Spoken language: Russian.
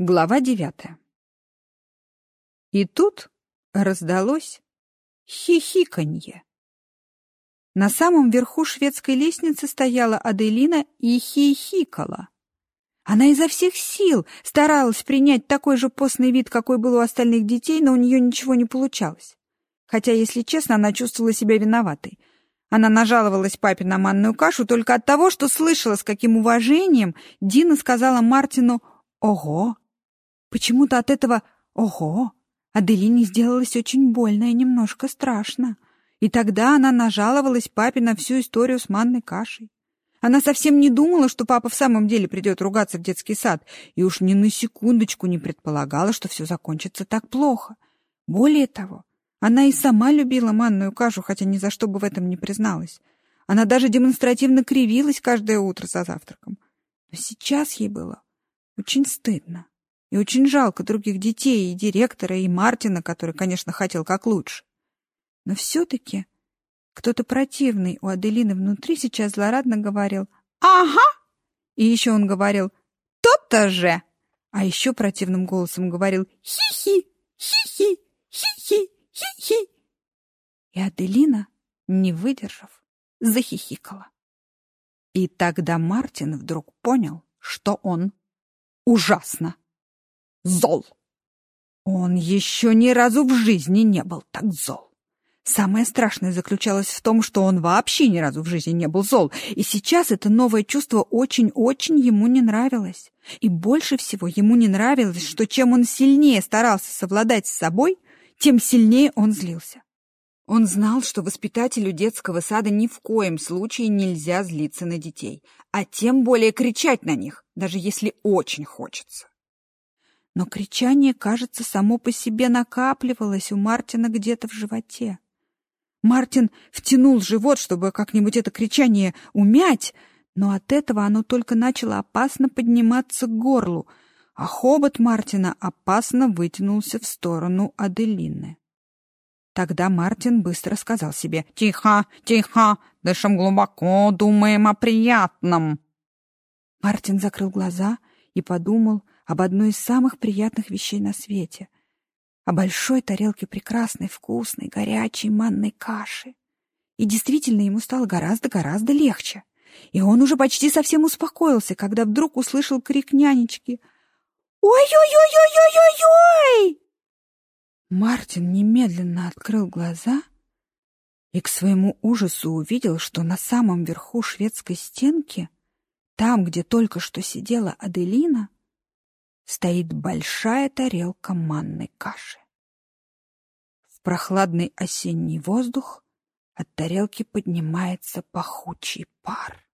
Глава девятая. И тут раздалось хихиканье. На самом верху шведской лестницы стояла Аделина и хихикала. Она изо всех сил старалась принять такой же постный вид, какой был у остальных детей, но у нее ничего не получалось. Хотя, если честно, она чувствовала себя виноватой. Она нажаловалась папе на манную кашу только от того, что слышала, с каким уважением Дина сказала Мартину «Ого!» Почему-то от этого «Ого!» Аделине сделалось очень больно и немножко страшно. И тогда она нажаловалась папе на всю историю с манной кашей. Она совсем не думала, что папа в самом деле придет ругаться в детский сад, и уж ни на секундочку не предполагала, что все закончится так плохо. Более того, она и сама любила манную кашу, хотя ни за что бы в этом не призналась. Она даже демонстративно кривилась каждое утро за завтраком. Но сейчас ей было очень стыдно. И очень жалко других детей, и директора, и Мартина, который, конечно, хотел как лучше. Но все-таки кто-то противный у Аделины внутри сейчас злорадно говорил «Ага!» И еще он говорил «То-то же!» А еще противным голосом говорил «Хи-хи! Хи-хи! Хи-хи! Хи-хи!» И Аделина, не выдержав, захихикала. И тогда Мартин вдруг понял, что он ужасно зол. Он еще ни разу в жизни не был так зол. Самое страшное заключалось в том, что он вообще ни разу в жизни не был зол, и сейчас это новое чувство очень-очень ему не нравилось. И больше всего ему не нравилось, что чем он сильнее старался совладать с собой, тем сильнее он злился. Он знал, что воспитателю детского сада ни в коем случае нельзя злиться на детей, а тем более кричать на них, даже если очень хочется. Но кричание, кажется, само по себе накапливалось у Мартина где-то в животе. Мартин втянул живот, чтобы как-нибудь это кричание умять, но от этого оно только начало опасно подниматься к горлу, а хобот Мартина опасно вытянулся в сторону Аделины. Тогда Мартин быстро сказал себе «Тихо, тихо, дышим глубоко, думаем о приятном». Мартин закрыл глаза и подумал об одной из самых приятных вещей на свете — о большой тарелке прекрасной, вкусной, горячей манной каши. И действительно, ему стало гораздо-гораздо легче. И он уже почти совсем успокоился, когда вдруг услышал крик нянечки. «Ой-ой-ой-ой-ой-ой-ой!» Мартин немедленно открыл глаза и к своему ужасу увидел, что на самом верху шведской стенки, там, где только что сидела Аделина, стоит большая тарелка манной каши. В прохладный осенний воздух от тарелки поднимается пахучий пар.